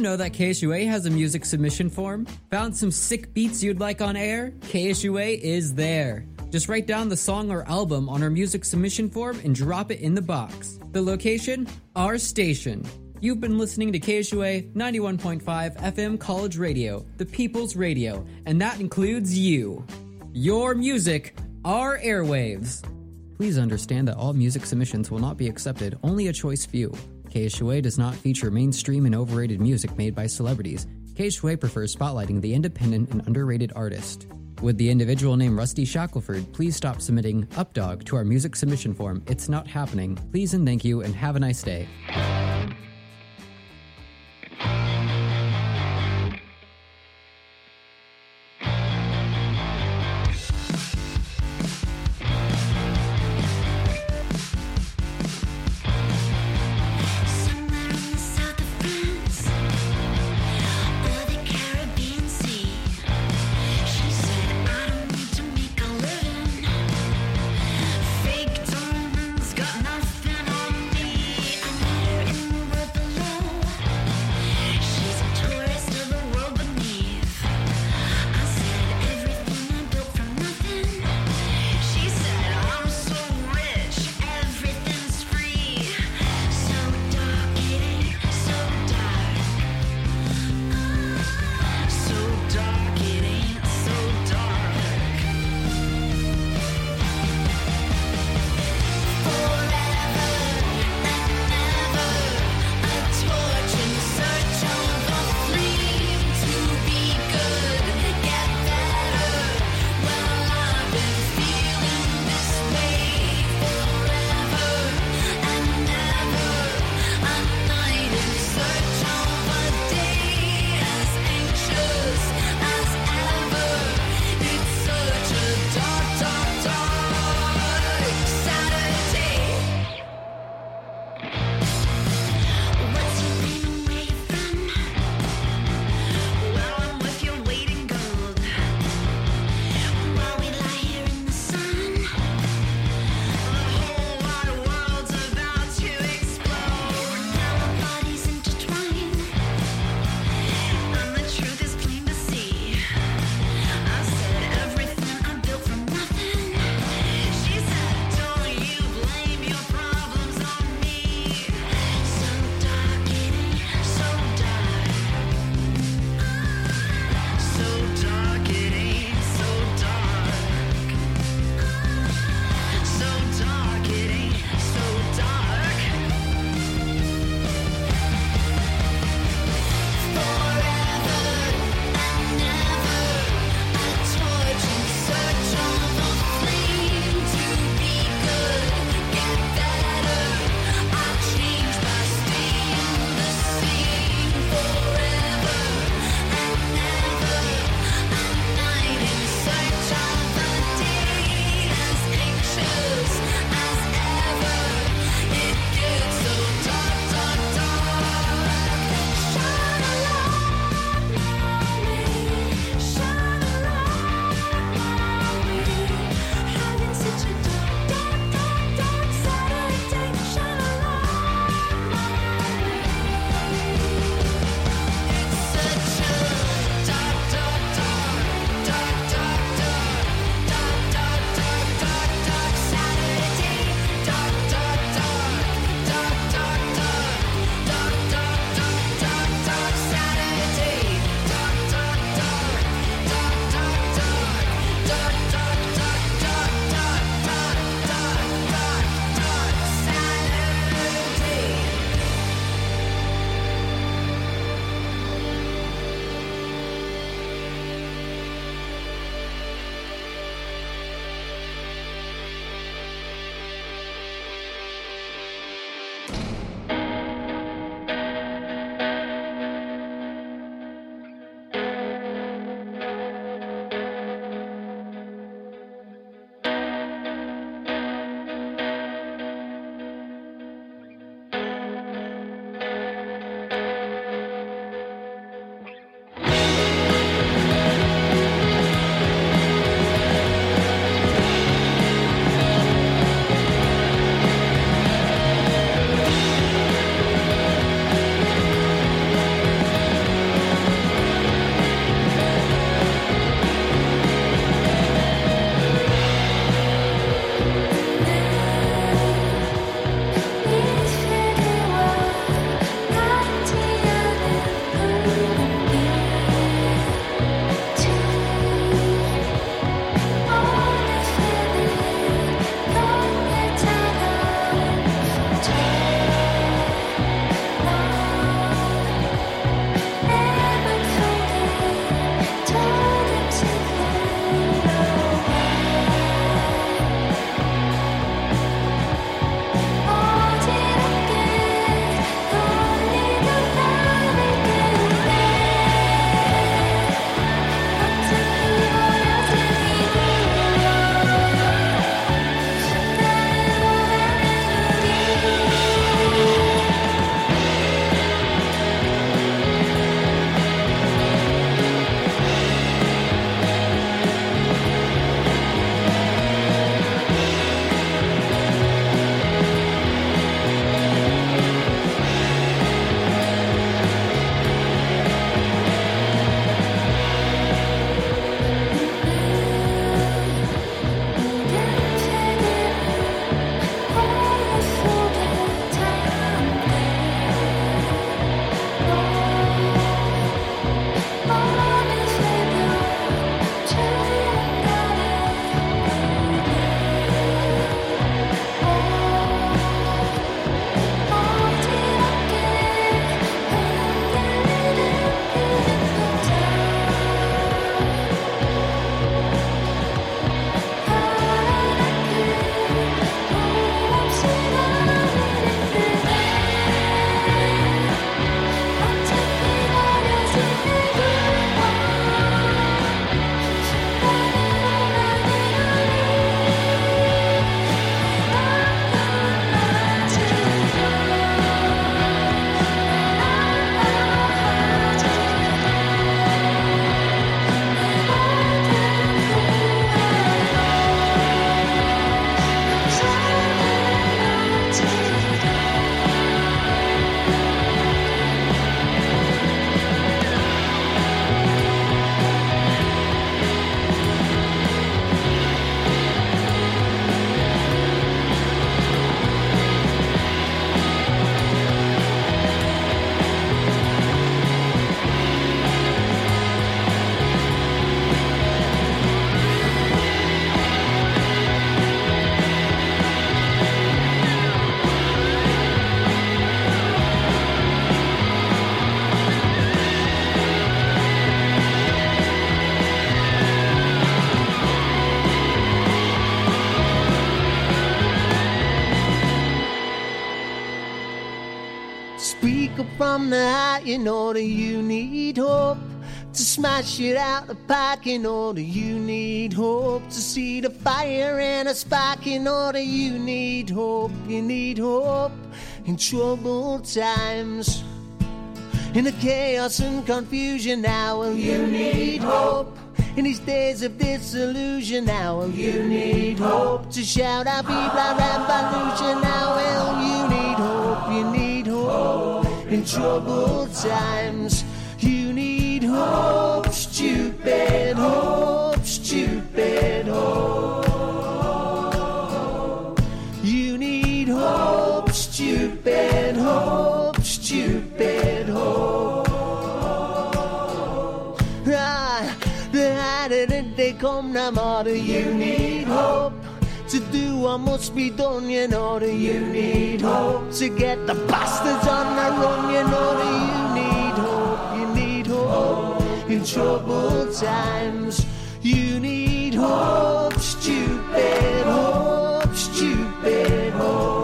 know that KSUA has a music submission form? Found some sick beats you'd like on air? KSUA is there. Just write down the song or album on our music submission form and drop it in the box. The location? Our station. You've been listening to KSUA 91.5 FM College Radio, the People's Radio, and that includes you. Your music, our airwaves. Please understand that all music submissions will not be accepted, only a choice few. KSUA does not feature mainstream and overrated music made by celebrities. KSUA prefers spotlighting the independent and underrated artist. With the individual name Rusty Shackelford, please stop submitting Updog to our music submission form. It's not happening. Please and thank you, and have a nice day. In order you need hope to smash it out the park. In order you need hope to see the fire and a spark. In order you need hope you need hope in troubled times. In the chaos and confusion now well you need hope? In these days of disillusion now well you need hope to shout out our revolution now well you need hope you need in troubled times. You need hope stupid hope stupid hope. You need hope stupid hope stupid hope. Ah, you need hope. To do what must be done, you know that you need hope. To get the bastards on the run, you know that you need hope. You need hope in troubled times. You need hope, stupid hope, stupid hope.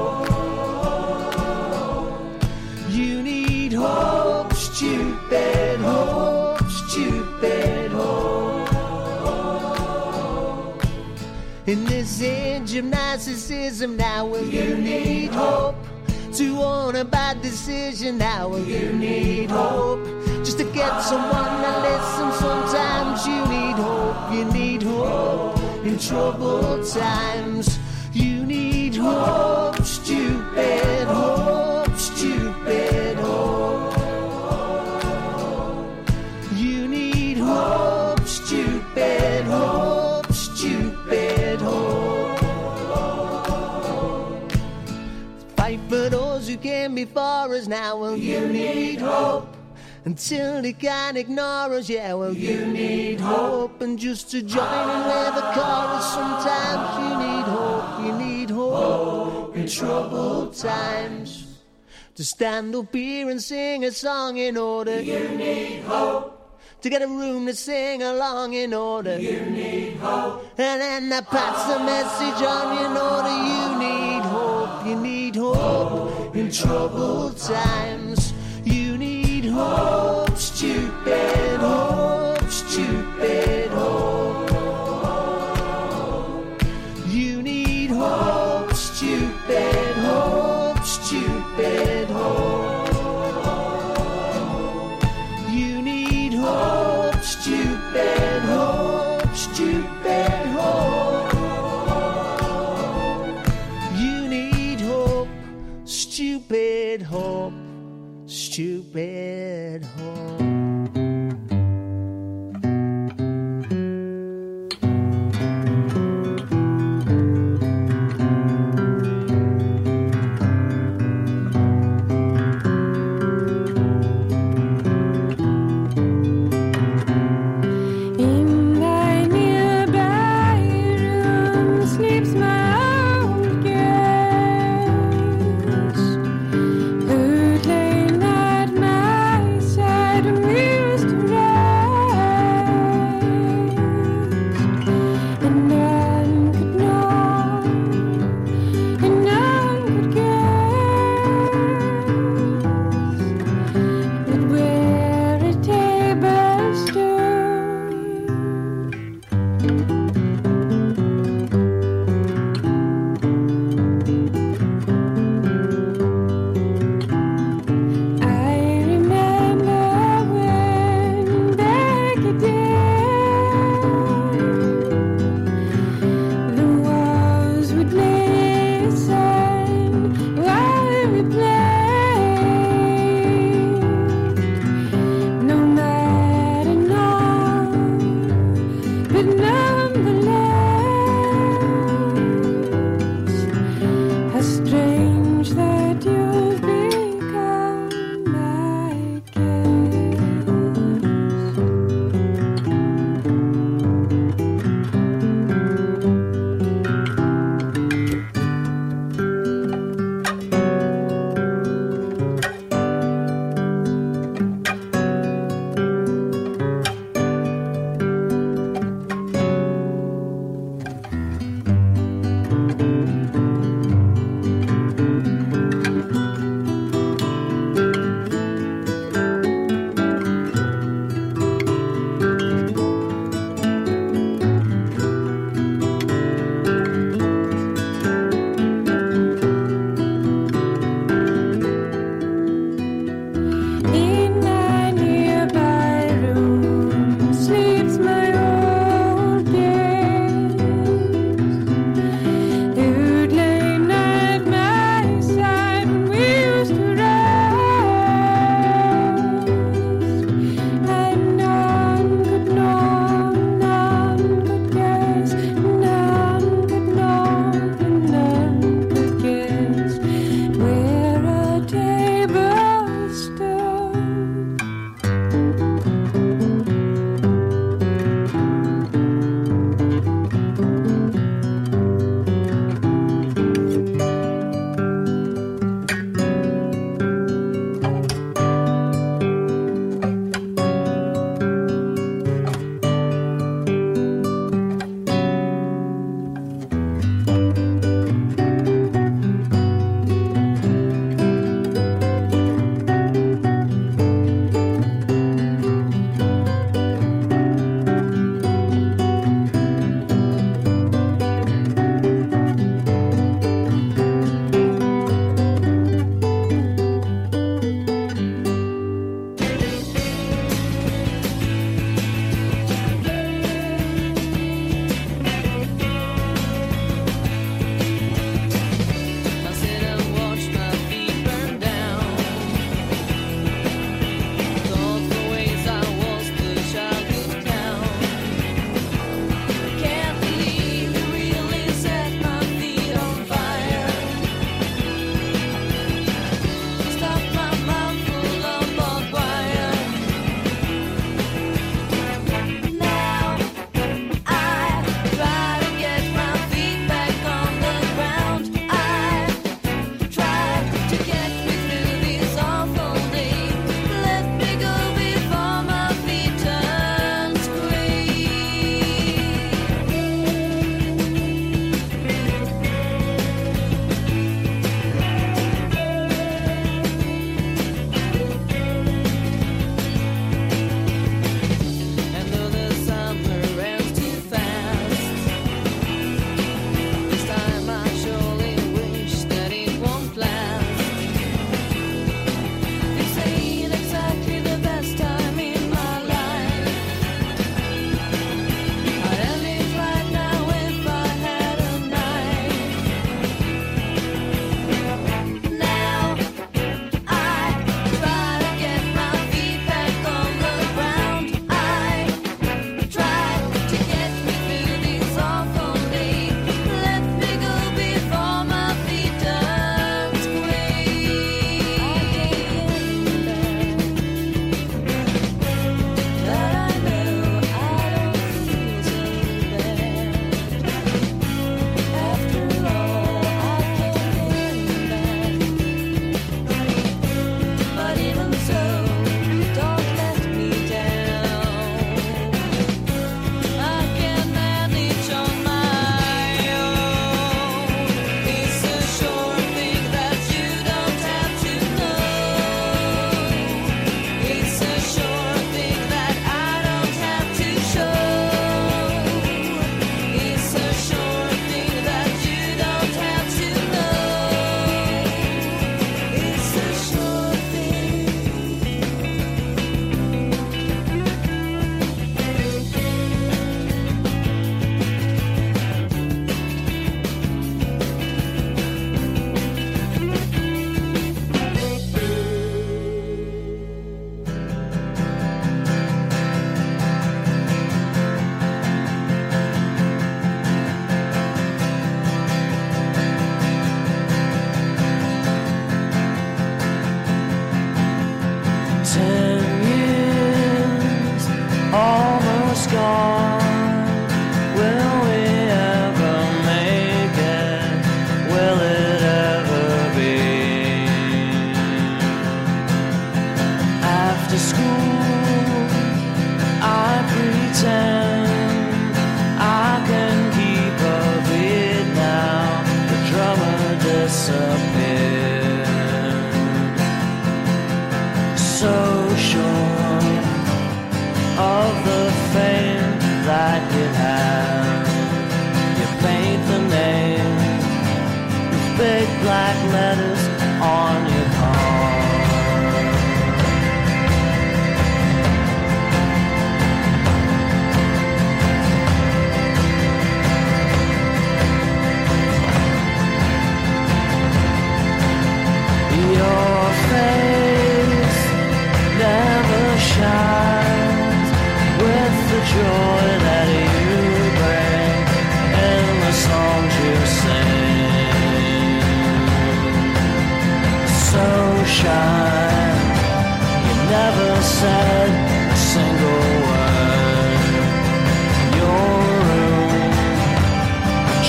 In this age of narcissism, now will you need hope? To own a bad decision, now will you need hope? Just to get someone to listen, sometimes you need hope, you need hope. In troubled times, you need hope, stupid hope, before us now, well, you need hope. Until they can't ignore us, yeah, well, you need hope. And just to join in with the chorus, sometimes you need hope, you need hope in troubled times. To stand up here and sing a song in order. You need hope. To get a room to sing along in order. You need hope. And then I pass the message on, know that you in troubled times. You need hope, stupid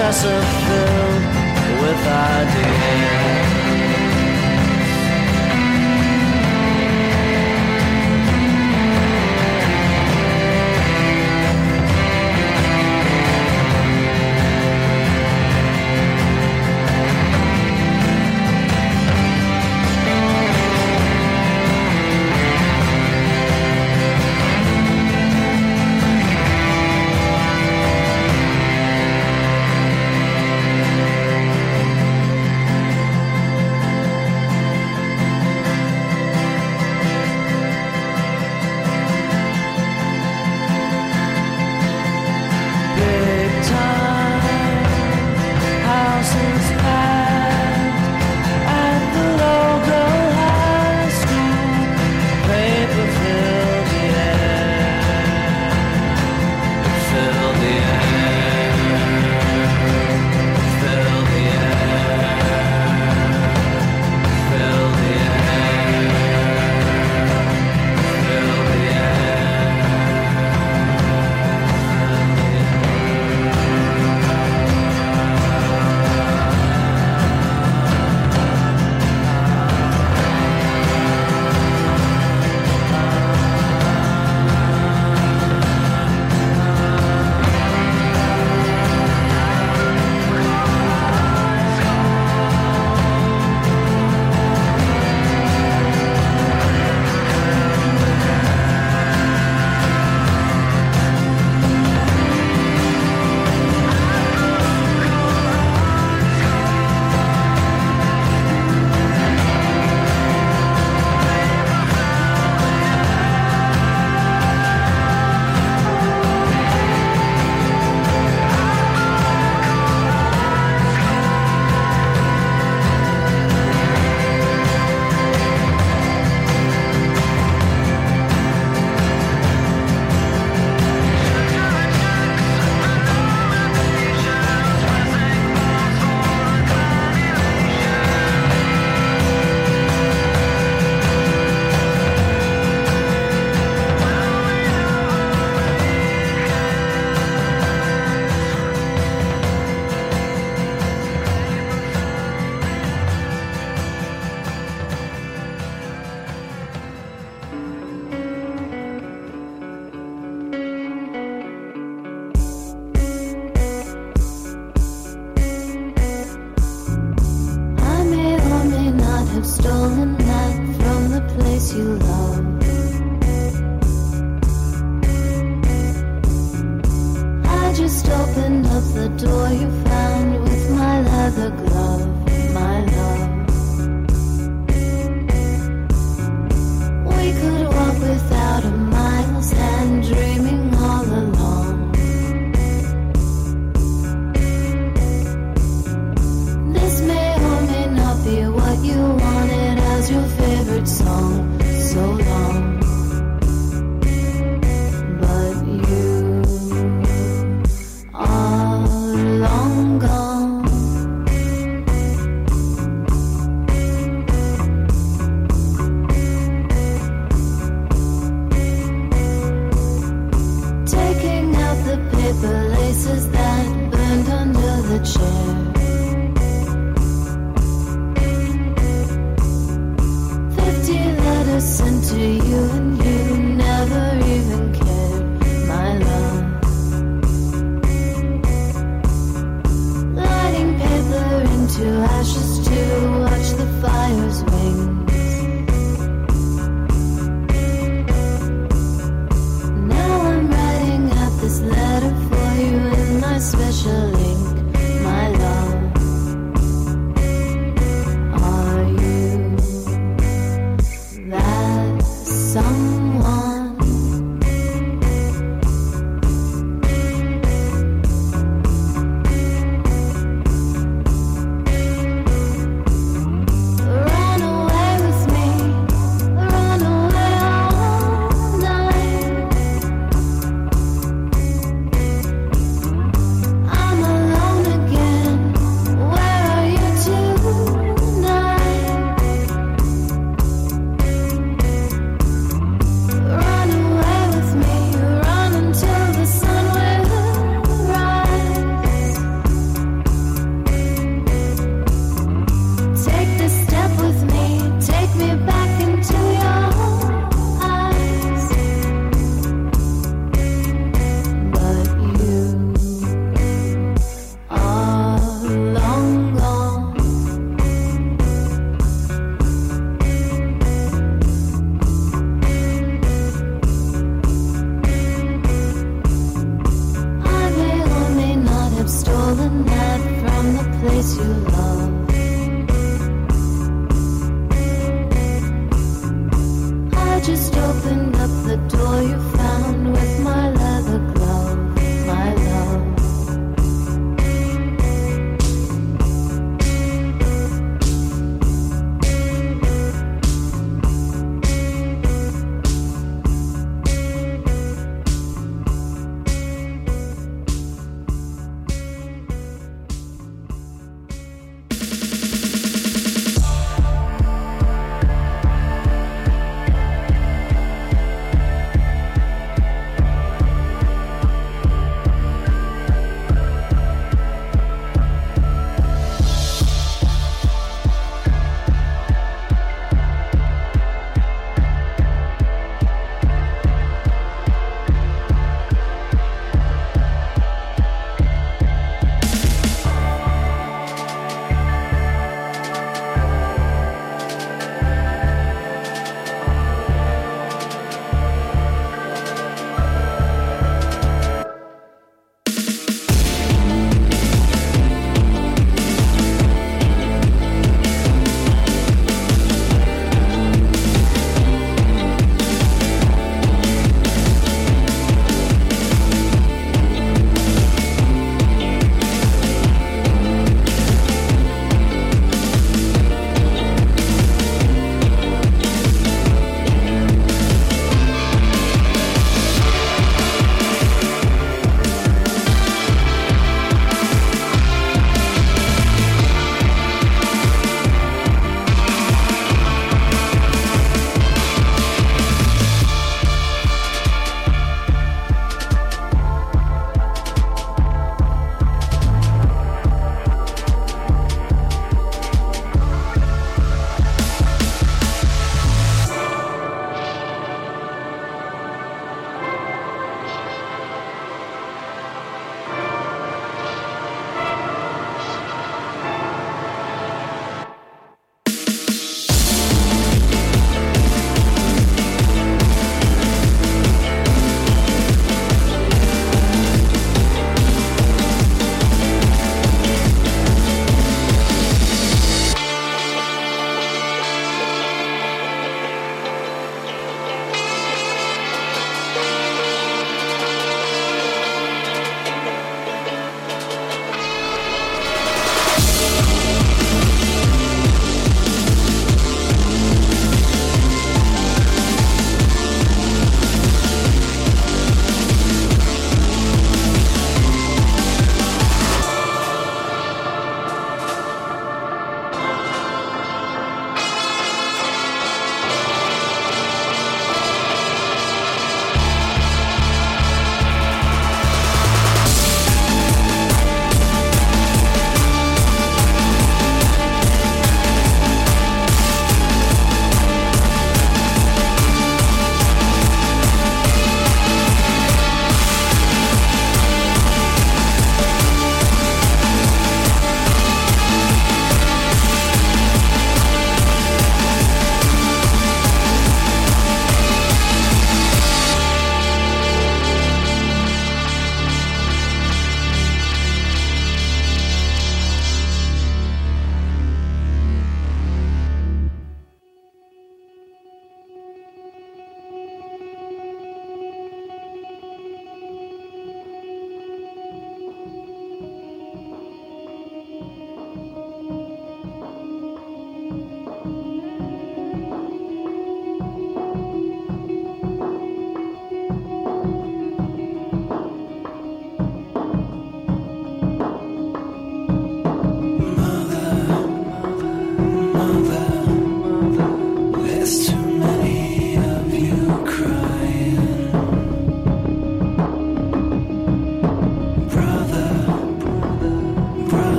dresser filled with ideas. Stolen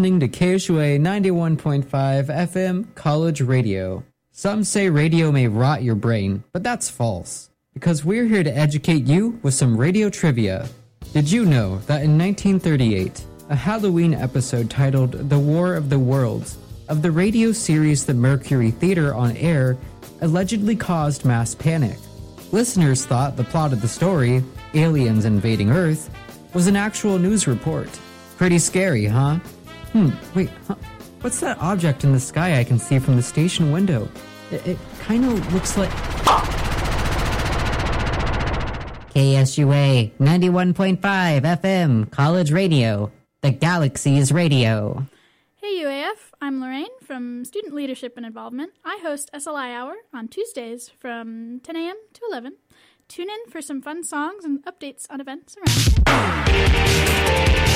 listening to KSUA 91.5 FM College Radio. Some say radio may rot your brain, but that's false. Because we're here to educate you with some radio trivia. Did you know that in 1938, a Halloween episode titled The War of the Worlds of the radio series The Mercury Theater on Air allegedly caused mass panic? Listeners thought the plot of the story, aliens invading Earth, was an actual news report. Pretty scary, huh? Hmm, wait, huh? what's that object in the sky I can see from the station window? It, it kind of looks like. KSUA 91.5 FM, College Radio, the Galaxy's Radio. Hey UAF, I'm Lorraine from Student Leadership and Involvement. I host SLI Hour on Tuesdays from 10 a.m. to 11. Tune in for some fun songs and updates on events around